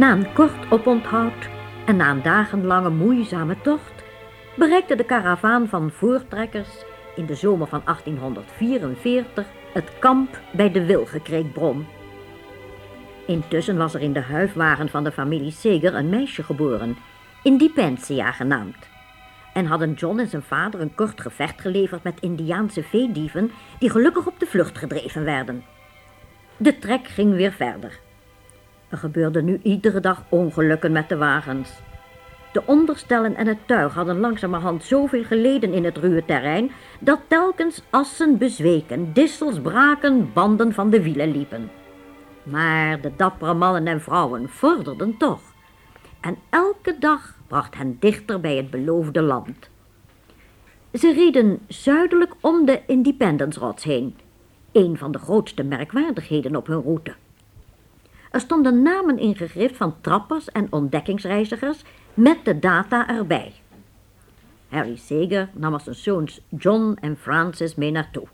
een kort oponthoud en na een dagenlange moeizame tocht bereikte de karavaan van voortrekkers in de zomer van 1844 het kamp bij de Wilgekreekbron. Intussen was er in de huifwagen van de familie Seger een meisje geboren, Independia genaamd. En hadden John en zijn vader een kort gevecht geleverd met Indiaanse veedieven die gelukkig op de vlucht gedreven werden. De trek ging weer verder. Er gebeurden nu iedere dag ongelukken met de wagens. De onderstellen en het tuig hadden langzamerhand zoveel geleden in het ruwe terrein, dat telkens assen bezweken, dissels braken, banden van de wielen liepen. Maar de dappere mannen en vrouwen vorderden toch. En elke dag bracht hen dichter bij het beloofde land. Ze reden zuidelijk om de Independence Rots heen, een van de grootste merkwaardigheden op hun route. Er stonden namen ingegrift van trappers en ontdekkingsreizigers met de data erbij. Harry Seger nam als zijn zoons John en Francis mee naartoe.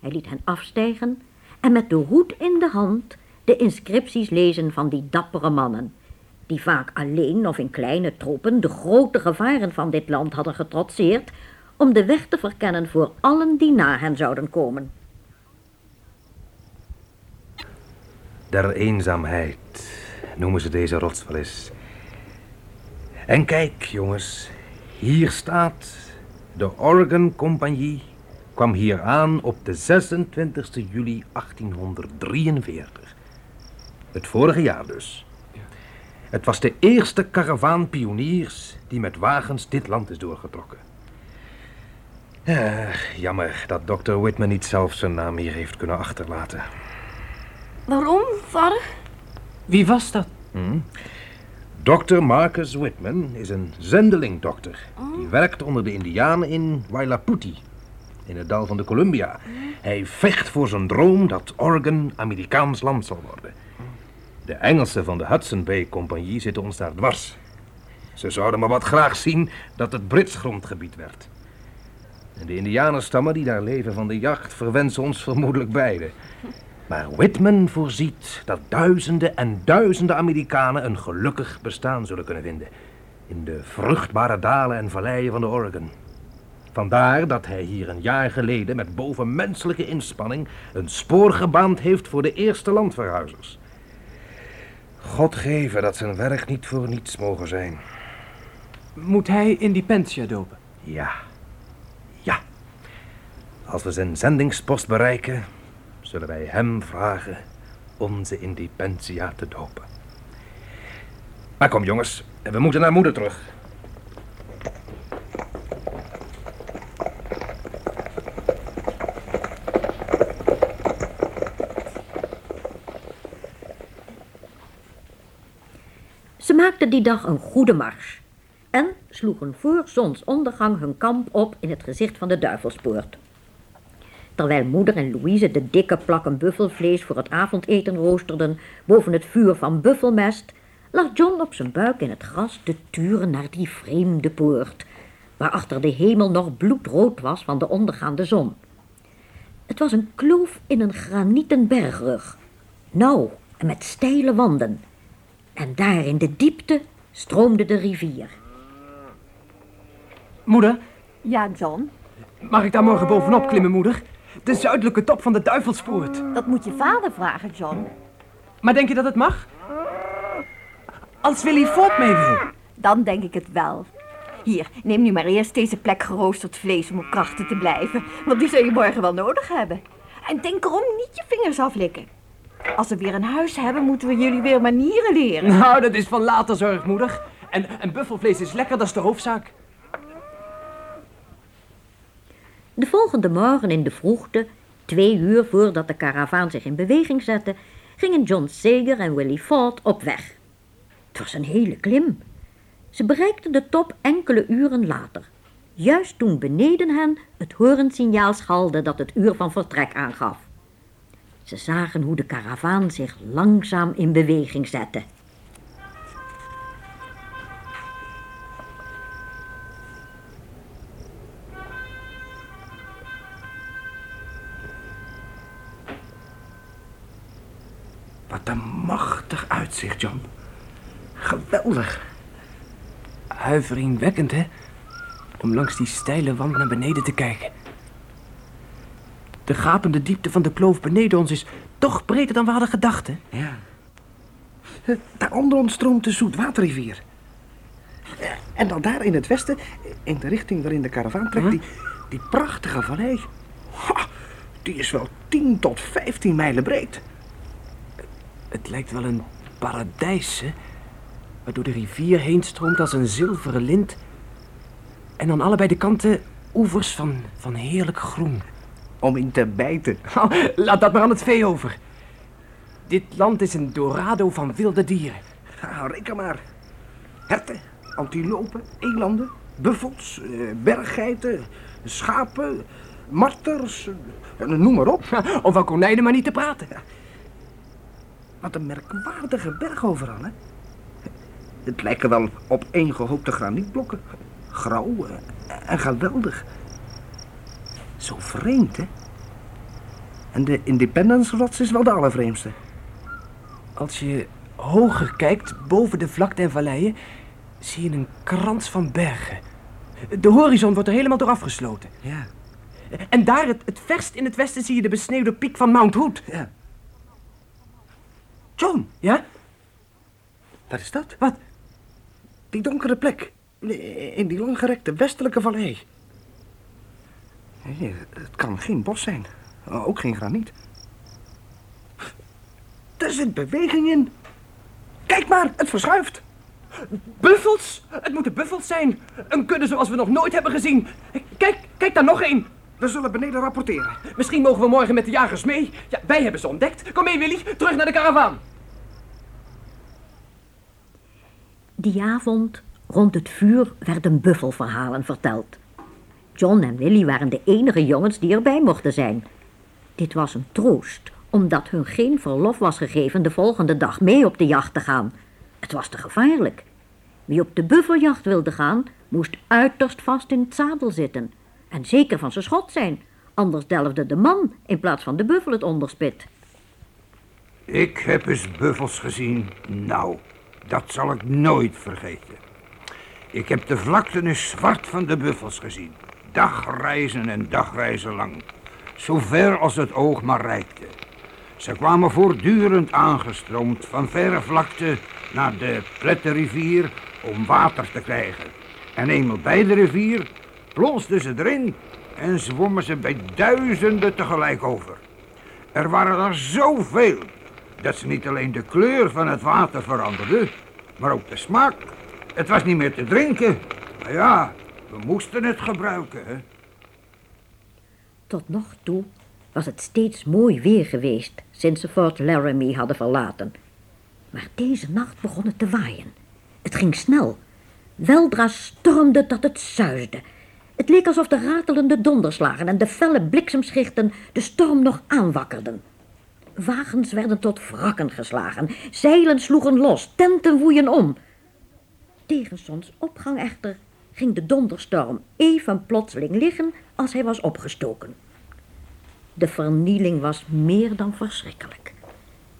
Hij liet hen afstijgen en met de hoed in de hand de inscripties lezen van die dappere mannen, die vaak alleen of in kleine troepen de grote gevaren van dit land hadden getrotseerd om de weg te verkennen voor allen die na hen zouden komen. Der eenzaamheid noemen ze deze rots wel eens. En kijk, jongens, hier staat... De Oregon Compagnie kwam hier aan op de 26 juli 1843. Het vorige jaar dus. Het was de eerste karavaan pioniers die met wagens dit land is doorgetrokken. Ja, jammer dat dokter Whitman niet zelf zijn naam hier heeft kunnen achterlaten. Waarom, vader? Wie was dat? Hm? Dr. Marcus Whitman is een zendelingdokter. Die werkt onder de Indianen in Wailaputi, in het dal van de Columbia. Hij vecht voor zijn droom dat Oregon Amerikaans land zal worden. De Engelsen van de Hudson Bay Compagnie zitten ons daar dwars. Ze zouden maar wat graag zien dat het Brits grondgebied werd. En de Indianenstammen die daar leven van de jacht verwensen ons vermoedelijk beide. Maar Whitman voorziet dat duizenden en duizenden Amerikanen een gelukkig bestaan zullen kunnen vinden. In de vruchtbare dalen en valleien van de Oregon. Vandaar dat hij hier een jaar geleden met bovenmenselijke inspanning een spoor gebaand heeft voor de eerste landverhuizers. God geven dat zijn werk niet voor niets mogen zijn. Moet hij Independia dopen? Ja. Ja. Als we zijn zendingspost bereiken, zullen wij hem vragen onze Independia te dopen. Maar kom jongens, we moeten naar moeder terug. Ze maakten die dag een goede mars en sloegen voor zonsondergang hun kamp op in het gezicht van de Duivelspoort. Terwijl moeder en Louise de dikke plakken buffelvlees voor het avondeten roosterden boven het vuur van buffelmest, lag John op zijn buik in het gras te turen naar die vreemde poort, waarachter de hemel nog bloedrood was van de ondergaande zon. Het was een kloof in een granieten bergrug, nauw en met steile wanden. En daar in de diepte stroomde de rivier. Moeder, Ja, John. mag ik daar morgen bovenop klimmen, moeder? De zuidelijke top van de Duivelspoort. Dat moet je vader vragen, John. Maar denk je dat het mag? Als Willy Ford mee wil. Dan denk ik het wel. Hier, neem nu maar eerst deze plek geroosterd vlees om op krachten te blijven. Want die zul je morgen wel nodig hebben. En denk erom niet je vingers aflikken. Als we weer een huis hebben, moeten we jullie weer manieren leren. Nou, dat is van later zorg, moeder. En, en buffelvlees is lekker, dat is de hoofdzaak. De volgende morgen in de vroegte, twee uur voordat de karavaan zich in beweging zette, gingen John Sager en Willie Ford op weg. Het was een hele klim. Ze bereikten de top enkele uren later, juist toen beneden hen het horensignaal schalde dat het uur van vertrek aangaf. Ze zagen hoe de karavaan zich langzaam in beweging zette. Uitzicht, John. Geweldig. Huiveringwekkend, hè? Om langs die steile wand naar beneden te kijken. De gapende diepte van de kloof beneden ons is toch breder dan we hadden gedacht, hè? Ja. Daaronder ons stroomt de Zoetwaterrivier. En dan daar in het westen, in de richting waarin de karavaan trekt, die, die prachtige vallei. Ha, die is wel 10 tot 15 mijlen breed. Het lijkt wel een paradijs, hè? Waardoor de rivier heen stroomt als een zilveren lint. En aan allebei de kanten oevers van, van heerlijk groen. Om in te bijten. Oh, laat dat maar aan het vee over. Dit land is een dorado van wilde dieren. Ja, reken maar. Herten, antilopen, elanden, buffels, eh, berggeiten, schapen, marters, eh, noem maar op. Om van konijnen maar niet te praten. Wat een merkwaardige berg overal, hè? Het lijken wel op gehoopte granietblokken. Grauw eh, en geweldig. Zo vreemd, hè? En de Independence Rots is wel de allervreemdste. Als je hoger kijkt, boven de vlakte en valleien, zie je een krans van bergen. De horizon wordt er helemaal door afgesloten. Ja. En daar, het, het verst in het westen, zie je de besneeuwde piek van Mount Hood. Ja. John, Ja? wat is dat? Wat? Die donkere plek. In die langgerekte westelijke vallei. Nee, het kan geen bos zijn. Ook geen graniet. Er zit beweging in. Kijk maar, het verschuift. Buffels? Het moeten buffels zijn. Een kudde zoals we nog nooit hebben gezien. Kijk, kijk daar nog één. We zullen beneden rapporteren. Misschien mogen we morgen met de jagers mee. Ja, wij hebben ze ontdekt. Kom mee, Willy. Terug naar de karavaan. Die avond, rond het vuur, werden buffelverhalen verteld. John en Willy waren de enige jongens die erbij mochten zijn. Dit was een troost, omdat hun geen verlof was gegeven de volgende dag mee op de jacht te gaan. Het was te gevaarlijk. Wie op de buffeljacht wilde gaan, moest uiterst vast in het zadel zitten. En zeker van zijn schot zijn, anders delfde de man in plaats van de buffel het onderspit. Ik heb eens buffels gezien. Nou, dat zal ik nooit vergeten. Ik heb de vlakte zwart van de buffels gezien. Dagreizen en dagreizen lang. Zo ver als het oog maar reikte. Ze kwamen voortdurend aangestroomd van verre vlakte naar de Plettenrivier om water te krijgen. En eenmaal bij de rivier plonsden ze erin en zwommen ze bij duizenden tegelijk over. Er waren er zoveel dat ze niet alleen de kleur van het water veranderden, maar ook de smaak. Het was niet meer te drinken. Maar ja, we moesten het gebruiken. Tot nog toe was het steeds mooi weer geweest sinds ze Fort Laramie hadden verlaten. Maar deze nacht begon het te waaien. Het ging snel. Weldra stormde dat het zuisde. Het leek alsof de ratelende donderslagen en de felle bliksemschichten de storm nog aanwakkerden. Wagens werden tot wrakken geslagen, zeilen sloegen los, tenten woeien om. Tegen zonsopgang echter ging de donderstorm even plotseling liggen als hij was opgestoken. De vernieling was meer dan verschrikkelijk.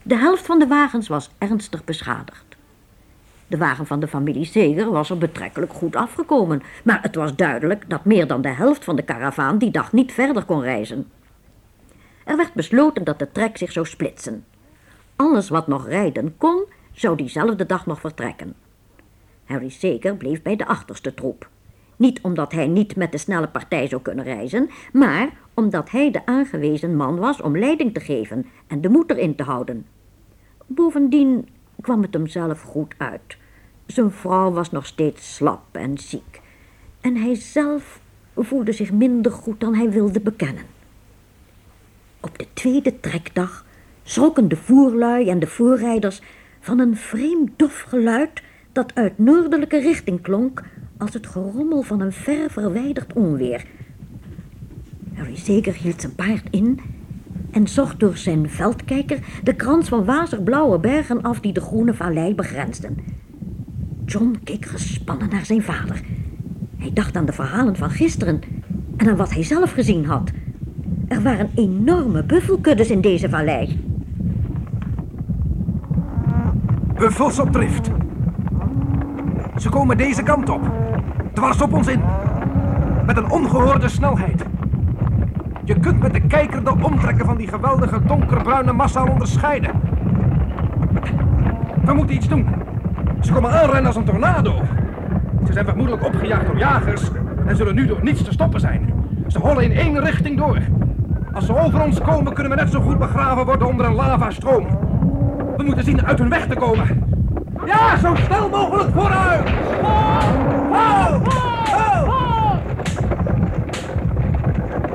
De helft van de wagens was ernstig beschadigd. De wagen van de familie Zeger was er betrekkelijk goed afgekomen, maar het was duidelijk dat meer dan de helft van de karavaan die dag niet verder kon reizen. Er werd besloten dat de trek zich zou splitsen. Alles wat nog rijden kon, zou diezelfde dag nog vertrekken. Harry Zeker bleef bij de achterste troep. Niet omdat hij niet met de snelle partij zou kunnen reizen, maar omdat hij de aangewezen man was om leiding te geven en de moed erin te houden. Bovendien kwam het hem zelf goed uit. Zijn vrouw was nog steeds slap en ziek. En hij zelf voelde zich minder goed dan hij wilde bekennen. Op de tweede trekdag schrokken de voerlui en de voorrijders van een vreemd dof geluid dat uit noordelijke richting klonk als het gerommel van een ver verwijderd onweer. Harry zeker hield zijn paard in en zocht door zijn veldkijker de krans van wazig blauwe bergen af die de groene vallei begrensden. John keek gespannen naar zijn vader. Hij dacht aan de verhalen van gisteren en aan wat hij zelf gezien had. Er waren enorme buffelkuddes in deze vallei. Buffels op drift. Ze komen deze kant op. Dwars op ons in. Met een ongehoorde snelheid. Je kunt met de kijker de omtrekken van die geweldige donkerbruine massa onderscheiden. We moeten iets doen. Ze komen aanrennen als een tornado. Ze zijn vermoedelijk opgejaagd door jagers en zullen nu door niets te stoppen zijn. Ze hollen in één richting door. Als ze over ons komen, kunnen we net zo goed begraven worden onder een lavastroom. We moeten zien uit hun weg te komen. Ja, zo snel mogelijk vooruit! Ho! Ho!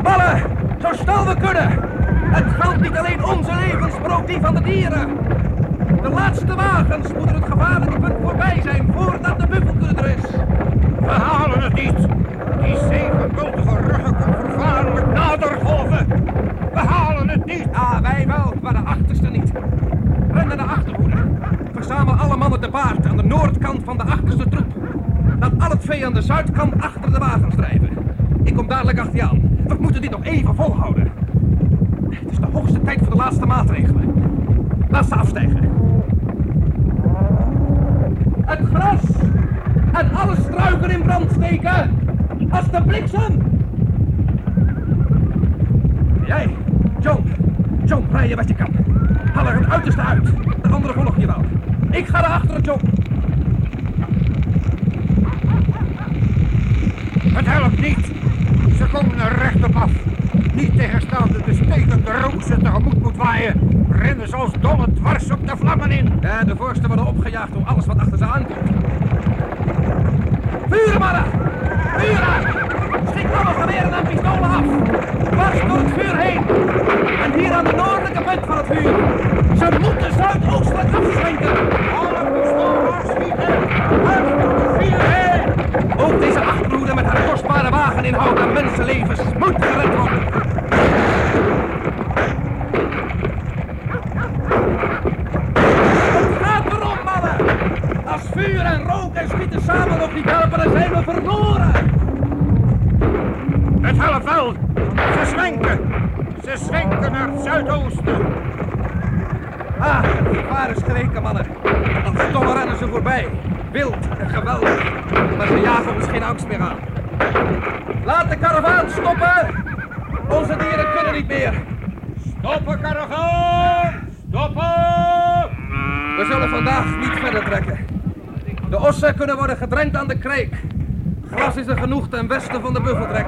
Mannen, zo snel we kunnen! Het geldt niet alleen onze levens, maar ook die van de dieren. De laatste wagens moeten het gevaarlijke punt voorbij zijn voordat de buffelkudde er is. We halen het niet. Die zevenbultige ruggen komt vervaarlijk nader golven. We halen het niet. Ah, wij wel, maar de achterste niet. Ren naar de. Verzamel alle mannen te paard aan de noordkant van de achterste troep. Laat al het vee aan de zuidkant achter de wagens drijven. Ik kom dadelijk achter je aan. We moeten dit nog even volhouden. Het is de hoogste tijd voor de laatste maatregelen. Laat ze afstijgen. Het gras en alle struiken in brand steken. Als de bliksem. Jij, John. John, rij je wat je kan. Haal er het uiterste uit. De andere volg je wel. Ik ga naar achteren, John. Het helpt niet. Ze komen er recht op af. Niet tegenstaande de stekende rook ze tegemoet moet waaien. Rennen ze als dolle dwars op de vlammen in. Ja, de vorsten worden opgejaagd door alles wat achter ze aankomt. Vuren, mannen! Vuren! Schiet alle geweren en pistolen af! Dwars door het vuur heen! En hier aan de noordelijke punt van het vuur! Ze moeten zuidoostelijk afzwenken! Alle pistolen afschieten. Vuur heen. Ook deze achterhoede met haar kostbare wageninhoud en mensenlevens moet gered worden! Het gaat erom, mannen! Als vuur en rook en schieten samen nog niet helpen, dan zijn we verloren! Het helpt wel. Ze zwenken. Ze zwenken naar het zuidoosten. Ah, het gevaar is mannen. Als stomme rennen ze voorbij. Wild en geweldig. Maar ze jagen ons geen angst meer aan. Laat de karavaan stoppen! Onze dieren kunnen niet meer. Stoppen, karavaan! Stoppen! We zullen vandaag niet verder trekken. De ossen kunnen worden gedrenkt aan de kreek. Gras is er genoeg ten westen van de buffeltrek.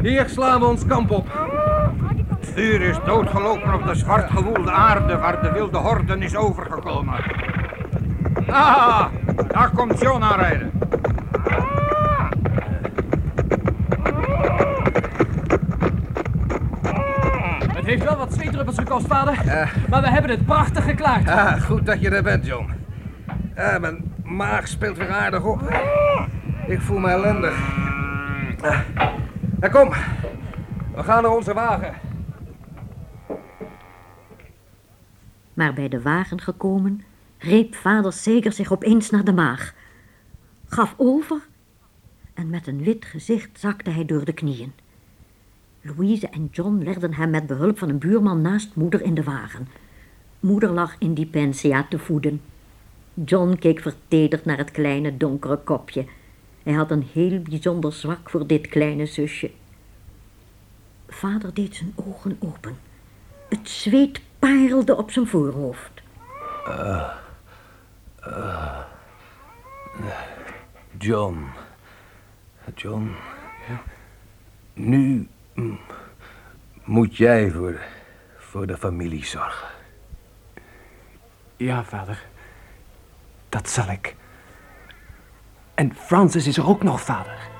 Hier slaan we ons kamp op. Het vuur is doodgelopen op de zwart gewoelde aarde waar de wilde horde is overgekomen. Ah, daar komt John aanrijden. Het heeft wel wat zweetdruppels gekost, vader. Maar we hebben het prachtig geklaard. Ah, goed dat je er bent, John. Ah, mijn maag speelt weer aardig op. Ik voel me ellendig. Nou, kom, we gaan naar onze wagen. Maar bij de wagen gekomen, reep vader Seger zich opeens naar de maag. Gaf over en met een wit gezicht zakte hij door de knieën. Louise en John legden hem met behulp van een buurman naast moeder in de wagen. Moeder lag in die pensia te voeden. John keek vertederd naar het kleine donkere kopje. Hij had een heel bijzonder zwak voor dit kleine zusje. Vader deed zijn ogen open. Het zweet parelde op zijn voorhoofd. John. John. Nu mm, moet jij voor, voor de familie zorgen. Ja, vader. Dat zal ik. En Francis is er ook nog, vader.